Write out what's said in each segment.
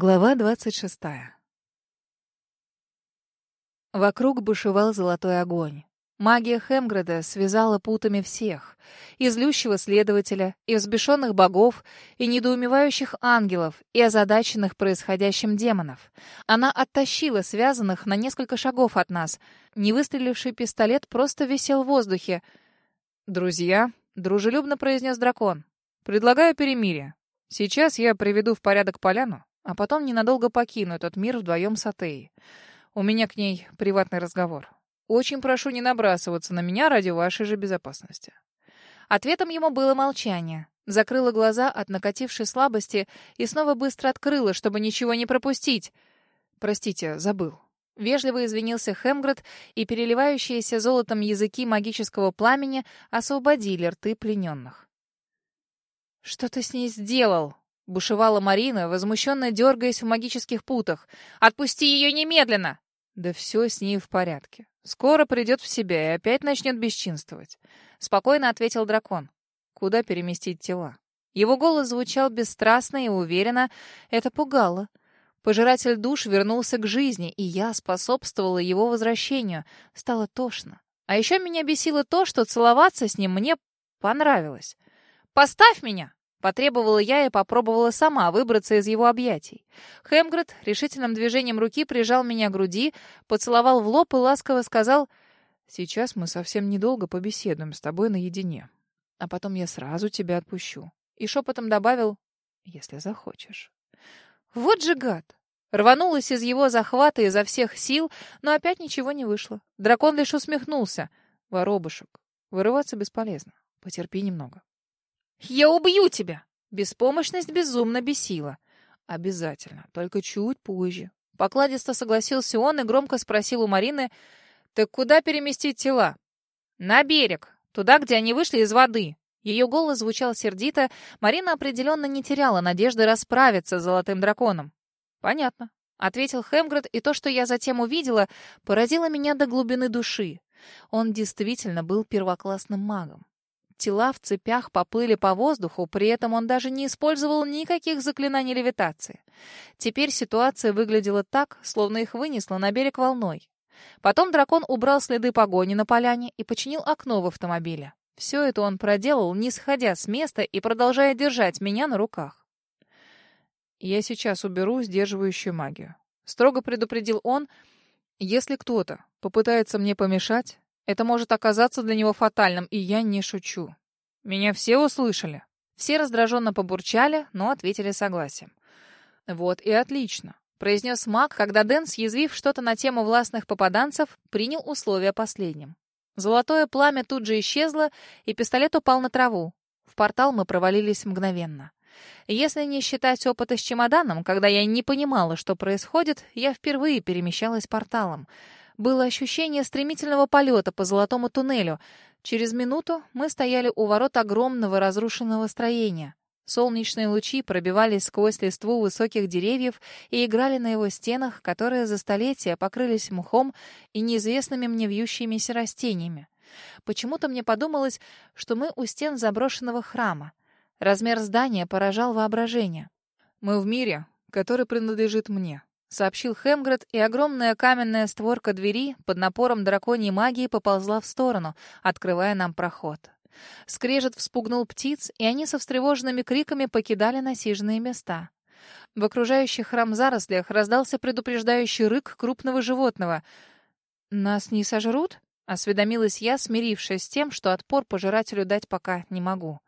Глава двадцать шестая. Вокруг бушевал золотой огонь. Магия Хемграда связала путами всех. И злющего следователя, и взбешенных богов, и недоумевающих ангелов, и озадаченных происходящим демонов. Она оттащила связанных на несколько шагов от нас. Невыстреливший пистолет просто висел в воздухе. «Друзья», — дружелюбно произнес дракон, — «предлагаю перемирие. Сейчас я приведу в порядок поляну, а потом ненадолго покину этот мир вдвоем с Атеей. У меня к ней приватный разговор. Очень прошу не набрасываться на меня ради вашей же безопасности». Ответом ему было молчание. Закрыла глаза от накатившей слабости и снова быстро открыла, чтобы ничего не пропустить. «Простите, забыл». Вежливо извинился Хемгред, и переливающиеся золотом языки магического пламени освободили рты плененных. «Что ты с ней сделал?» Бушевала Марина, возмущенно дергаясь в магических путах. «Отпусти ее немедленно!» Да все с ней в порядке. Скоро придет в себя и опять начнет бесчинствовать. Спокойно ответил дракон. Куда переместить тела? Его голос звучал бесстрастно и уверенно. Это пугало. Пожиратель душ вернулся к жизни, и я способствовала его возвращению. Стало тошно. А еще меня бесило то, что целоваться с ним мне понравилось. «Поставь меня!» Потребовала я и попробовала сама выбраться из его объятий. Хемгред решительным движением руки прижал меня к груди, поцеловал в лоб и ласково сказал, «Сейчас мы совсем недолго побеседуем с тобой наедине, а потом я сразу тебя отпущу». И шепотом добавил, «Если захочешь». Вот же гад! Рванулась из его захвата изо всех сил, но опять ничего не вышло. Дракон лишь усмехнулся. «Воробушек, вырываться бесполезно. Потерпи немного». «Я убью тебя!» Беспомощность безумно бесила. «Обязательно, только чуть позже». Покладисто согласился он и громко спросил у Марины, «Так куда переместить тела?» «На берег, туда, где они вышли из воды». Ее голос звучал сердито. Марина определенно не теряла надежды расправиться с золотым драконом. «Понятно», — ответил Хемгред, и то, что я затем увидела, поразило меня до глубины души. Он действительно был первоклассным магом. Тела в цепях поплыли по воздуху, при этом он даже не использовал никаких заклинаний левитации. Теперь ситуация выглядела так, словно их вынесло на берег волной. Потом дракон убрал следы погони на поляне и починил окно в автомобиле. Все это он проделал, не сходя с места и продолжая держать меня на руках. «Я сейчас уберу сдерживающую магию», — строго предупредил он. «Если кто-то попытается мне помешать, это может оказаться для него фатальным, и я не шучу. Меня все услышали. Все раздраженно побурчали, но ответили согласием. «Вот и отлично», — произнес маг, когда Дэн, съязвив что-то на тему властных попаданцев, принял условия последним. Золотое пламя тут же исчезло, и пистолет упал на траву. В портал мы провалились мгновенно. Если не считать опыта с чемоданом, когда я не понимала, что происходит, я впервые перемещалась порталом — было ощущение стремительного полета по золотому туннелю. Через минуту мы стояли у ворот огромного разрушенного строения. Солнечные лучи пробивались сквозь листву высоких деревьев и играли на его стенах, которые за столетия покрылись мхом и неизвестными мне вьющимися растениями. Почему-то мне подумалось, что мы у стен заброшенного храма. Размер здания поражал воображение. «Мы в мире, который принадлежит мне», — сообщил Хемгред, и огромная каменная створка двери под напором драконьей магии поползла в сторону, открывая нам проход. Скрежет вспугнул птиц, и они со встревоженными криками покидали насиженные места. В окружающих храм зарослях раздался предупреждающий рык крупного животного. «Нас не сожрут?» — осведомилась я, смирившись с тем, что отпор пожирателю дать пока не могу.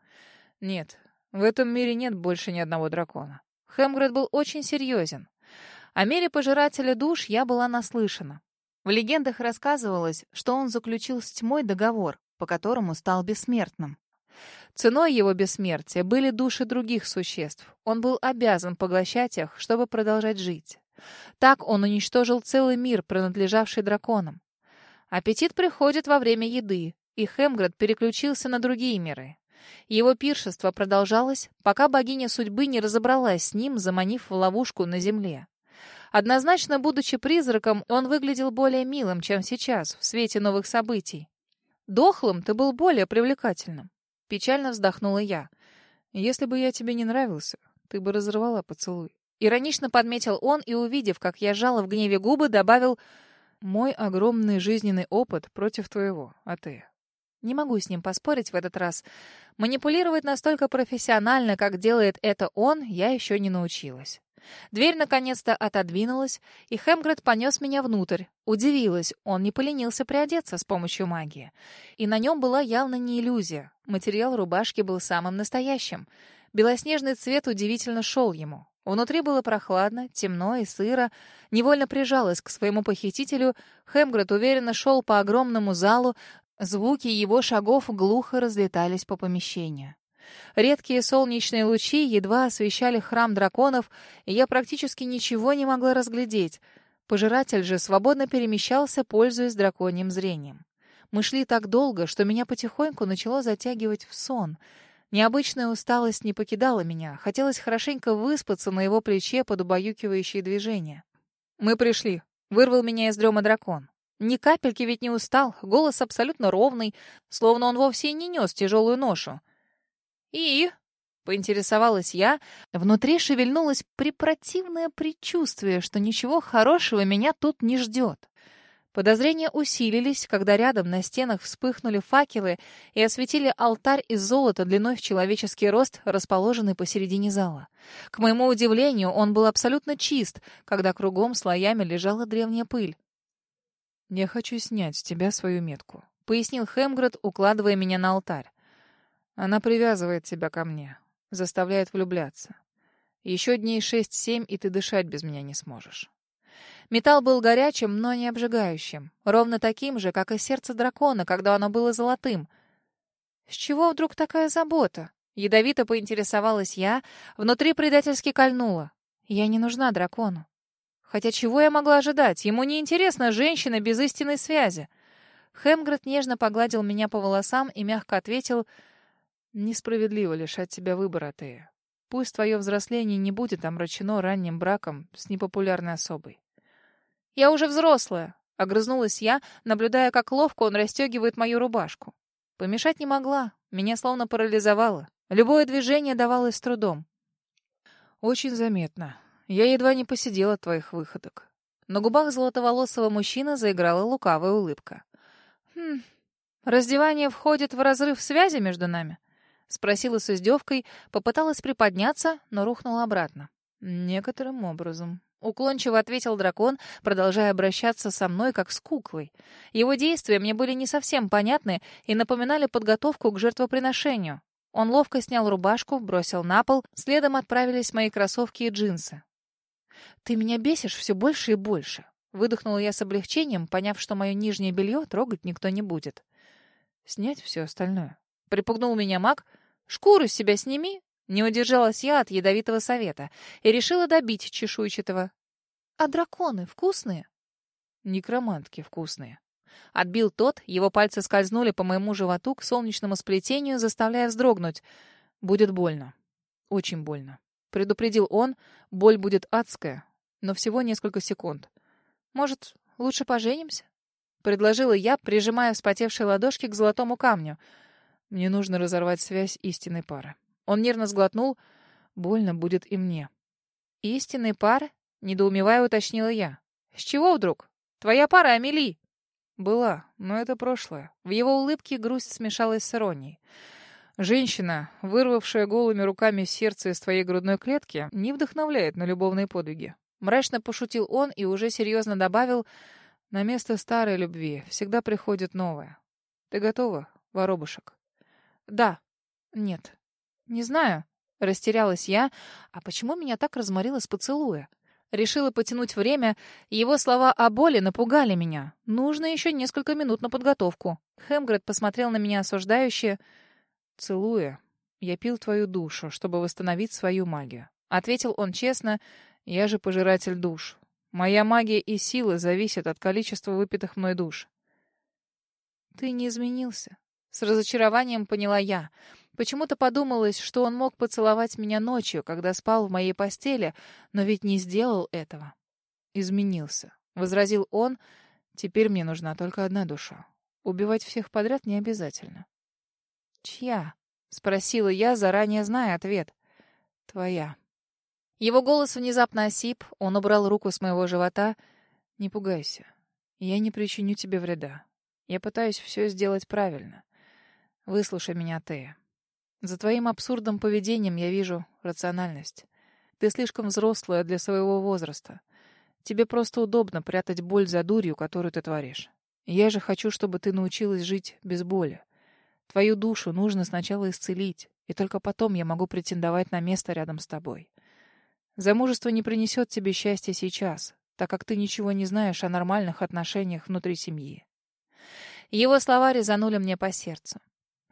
«Нет, в этом мире нет больше ни одного дракона». Хемгред был очень серьезен. О мере пожирателя душ я была наслышана. В легендах рассказывалось, что он заключил с тьмой договор, по которому стал бессмертным. Ценой его бессмертия были души других существ. Он был обязан поглощать их, чтобы продолжать жить. Так он уничтожил целый мир, принадлежавший драконам. Аппетит приходит во время еды, и Хемгред переключился на другие миры. Его пиршество продолжалось, пока богиня судьбы не разобралась с ним, заманив в ловушку на земле. Однозначно, будучи призраком, он выглядел более милым, чем сейчас, в свете новых событий. Дохлым ты был более привлекательным. Печально вздохнула я. Если бы я тебе не нравился, ты бы разорвала поцелуй. Иронично подметил он и, увидев, как я жала в гневе губы, добавил «Мой огромный жизненный опыт против твоего, а ты?» Не могу с ним поспорить в этот раз. Манипулировать настолько профессионально, как делает это он, я еще не научилась. Дверь наконец-то отодвинулась, и Хемгред понес меня внутрь. Удивилась, он не поленился приодеться с помощью магии. И на нем была явно не иллюзия. Материал рубашки был самым настоящим. Белоснежный цвет удивительно шел ему. Внутри было прохладно, темно и сыро. Невольно прижалась к своему похитителю. Хемгред уверенно шел по огромному залу. Звуки его шагов глухо разлетались по помещению. Редкие солнечные лучи едва освещали храм драконов, и я практически ничего не могла разглядеть. Пожиратель же свободно перемещался, пользуясь драконьим зрением. Мы шли так долго, что меня потихоньку начало затягивать в сон. Необычная усталость не покидала меня. Хотелось хорошенько выспаться на его плече под убаюкивающие движения. «Мы пришли», — вырвал меня из дрема дракон. Ни капельки ведь не устал, голос абсолютно ровный, словно он вовсе и не нес тяжелую ношу. «И?» — поинтересовалась я. Внутри шевельнулось препротивное предчувствие, что ничего хорошего меня тут не ждет. Подозрения усилились, когда рядом на стенах вспыхнули факелы и осветили алтарь из золота длиной в человеческий рост, расположенный посередине зала. К моему удивлению, он был абсолютно чист, когда кругом слоями лежала древняя пыль. «Я хочу снять с тебя свою метку», — пояснил Хемгред, укладывая меня на алтарь. Она привязывает тебя ко мне, заставляет влюбляться. Еще дней шесть-семь, и ты дышать без меня не сможешь. Металл был горячим, но не обжигающим. Ровно таким же, как и сердце дракона, когда оно было золотым. С чего вдруг такая забота? Ядовито поинтересовалась я, внутри предательски кольнула. Я не нужна дракону. Хотя чего я могла ожидать? Ему не интересна женщина без истинной связи. Хемгред нежно погладил меня по волосам и мягко ответил — Несправедливо лишать тебя выбора, Тея. Пусть твое взросление не будет омрачено ранним браком с непопулярной особой. «Я уже взрослая», — огрызнулась я, наблюдая, как ловко он расстегивает мою рубашку. Помешать не могла, меня словно парализовало. Любое движение давалось с трудом. «Очень заметно. Я едва не посидела от твоих выходок». На губах золотоволосого мужчины заиграла лукавая улыбка. «Хм, раздевание входит в разрыв связи между нами?» Спросила с издевкой, попыталась приподняться, но рухнула обратно. «Некоторым образом», — уклончиво ответил дракон, продолжая обращаться со мной, как с куклой. Его действия мне были не совсем понятны и напоминали подготовку к жертвоприношению. Он ловко снял рубашку, бросил на пол, следом отправились мои кроссовки и джинсы. «Ты меня бесишь все больше и больше», — выдохнула я с облегчением, поняв, что мое нижнее белье трогать никто не будет. «Снять все остальное», — припугнул меня маг, — Шкуру с себя сними!» Не удержалась я от ядовитого совета и решила добить чешуйчатого. «А драконы вкусные?» «Некромантки вкусные». Отбил тот, его пальцы скользнули по моему животу к солнечному сплетению, заставляя вздрогнуть. «Будет больно. Очень больно». Предупредил он, боль будет адская, но всего несколько секунд. «Может, лучше поженимся?» Предложила я, прижимая вспотевшие ладошки к золотому камню — мне нужно разорвать связь истинной пары. Он нервно сглотнул. Больно будет и мне. «Истинной пары?» — недоумевая уточнила я. «С чего вдруг? Твоя пара Амели?» «Была, но это прошлое». В его улыбке грусть смешалась с иронией. «Женщина, вырвавшая голыми руками сердце из твоей грудной клетки, не вдохновляет на любовные подвиги». Мрачно пошутил он и уже серьезно добавил, «На место старой любви всегда приходит новая. Ты готова, воробушек?» Да. Нет. Не знаю. Растерялась я. А почему меня так разморило с поцелуя? Решила потянуть время, его слова о боли напугали меня. Нужно еще несколько минут на подготовку. Хемгред посмотрел на меня осуждающе. «Целуя, я пил твою душу, чтобы восстановить свою магию». Ответил он честно, «Я же пожиратель душ. Моя магия и силы зависят от количества выпитых мной душ». «Ты не изменился. С разочарованием поняла я. Почему-то подумалось, что он мог поцеловать меня ночью, когда спал в моей постели, но ведь не сделал этого. «Изменился», — возразил он. «Теперь мне нужна только одна душа. Убивать всех подряд не обязательно». «Чья?» — спросила я, заранее зная ответ. «Твоя». Его голос внезапно осип, он убрал руку с моего живота. «Не пугайся. Я не причиню тебе вреда. Я пытаюсь все сделать правильно. Выслушай меня, Тея. За твоим абсурдным поведением я вижу рациональность. Ты слишком взрослая для своего возраста. Тебе просто удобно прятать боль за дурью, которую ты творишь. Я же хочу, чтобы ты научилась жить без боли. Твою душу нужно сначала исцелить, и только потом я могу претендовать на место рядом с тобой. Замужество не принесет тебе счастья сейчас, так как ты ничего не знаешь о нормальных отношениях внутри семьи. Его слова резанули мне по сердцу.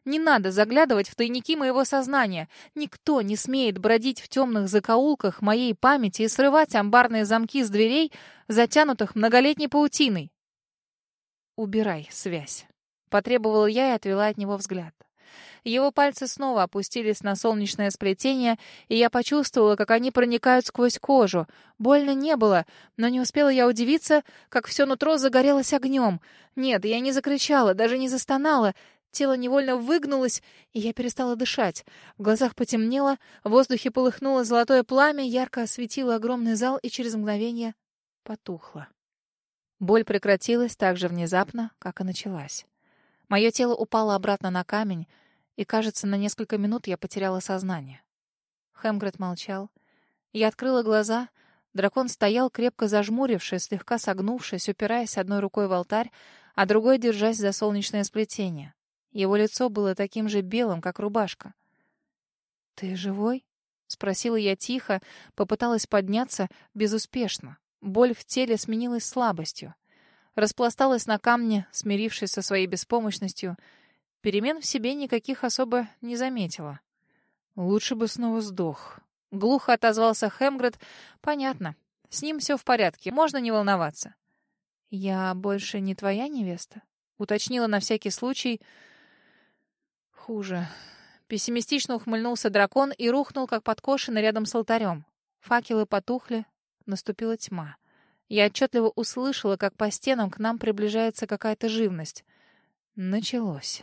Не надо заглядывать в тайники моего сознания. Никто не смеет бродить в темных закоулках моей памяти и срывать амбарные замки с дверей, затянутых многолетней паутиной. «Убирай связь», — потребовала я и отвела от него взгляд. Его пальцы снова опустились на солнечное сплетение, и я почувствовала, как они проникают сквозь кожу. Больно не было, но не успела я удивиться, как все нутро загорелось огнем. Нет, я не закричала, даже не застонала. Тело невольно выгнулось, и я перестала дышать. В глазах потемнело, в воздухе полыхнуло золотое пламя, ярко осветило огромный зал и через мгновение потухло. Боль прекратилась так же внезапно, как и началась. Мое тело упало обратно на камень, и, кажется, на несколько минут я потеряла сознание. Хемгред молчал. Я открыла глаза. Дракон стоял, крепко зажмурившись, слегка согнувшись, упираясь одной рукой в алтарь, а другой держась за солнечное сплетение. Его лицо было таким же белым, как рубашка. «Ты живой?» — спросила я тихо, попыталась подняться безуспешно. Боль в теле сменилась слабостью. Распласталась на камне, смирившись со своей беспомощностью — Перемен в себе никаких особо не заметила. Лучше бы снова сдох. Глухо отозвался Хемгред. Понятно. С ним все в порядке, можно не волноваться. Я больше не твоя невеста? Уточнила на всякий случай. Хуже. Пессимистично ухмыльнулся дракон и рухнул, как подкошенный рядом с алтарем. Факелы потухли, наступила тьма. Я отчетливо услышала, как по стенам к нам приближается какая-то живность. Началось.